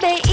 baby.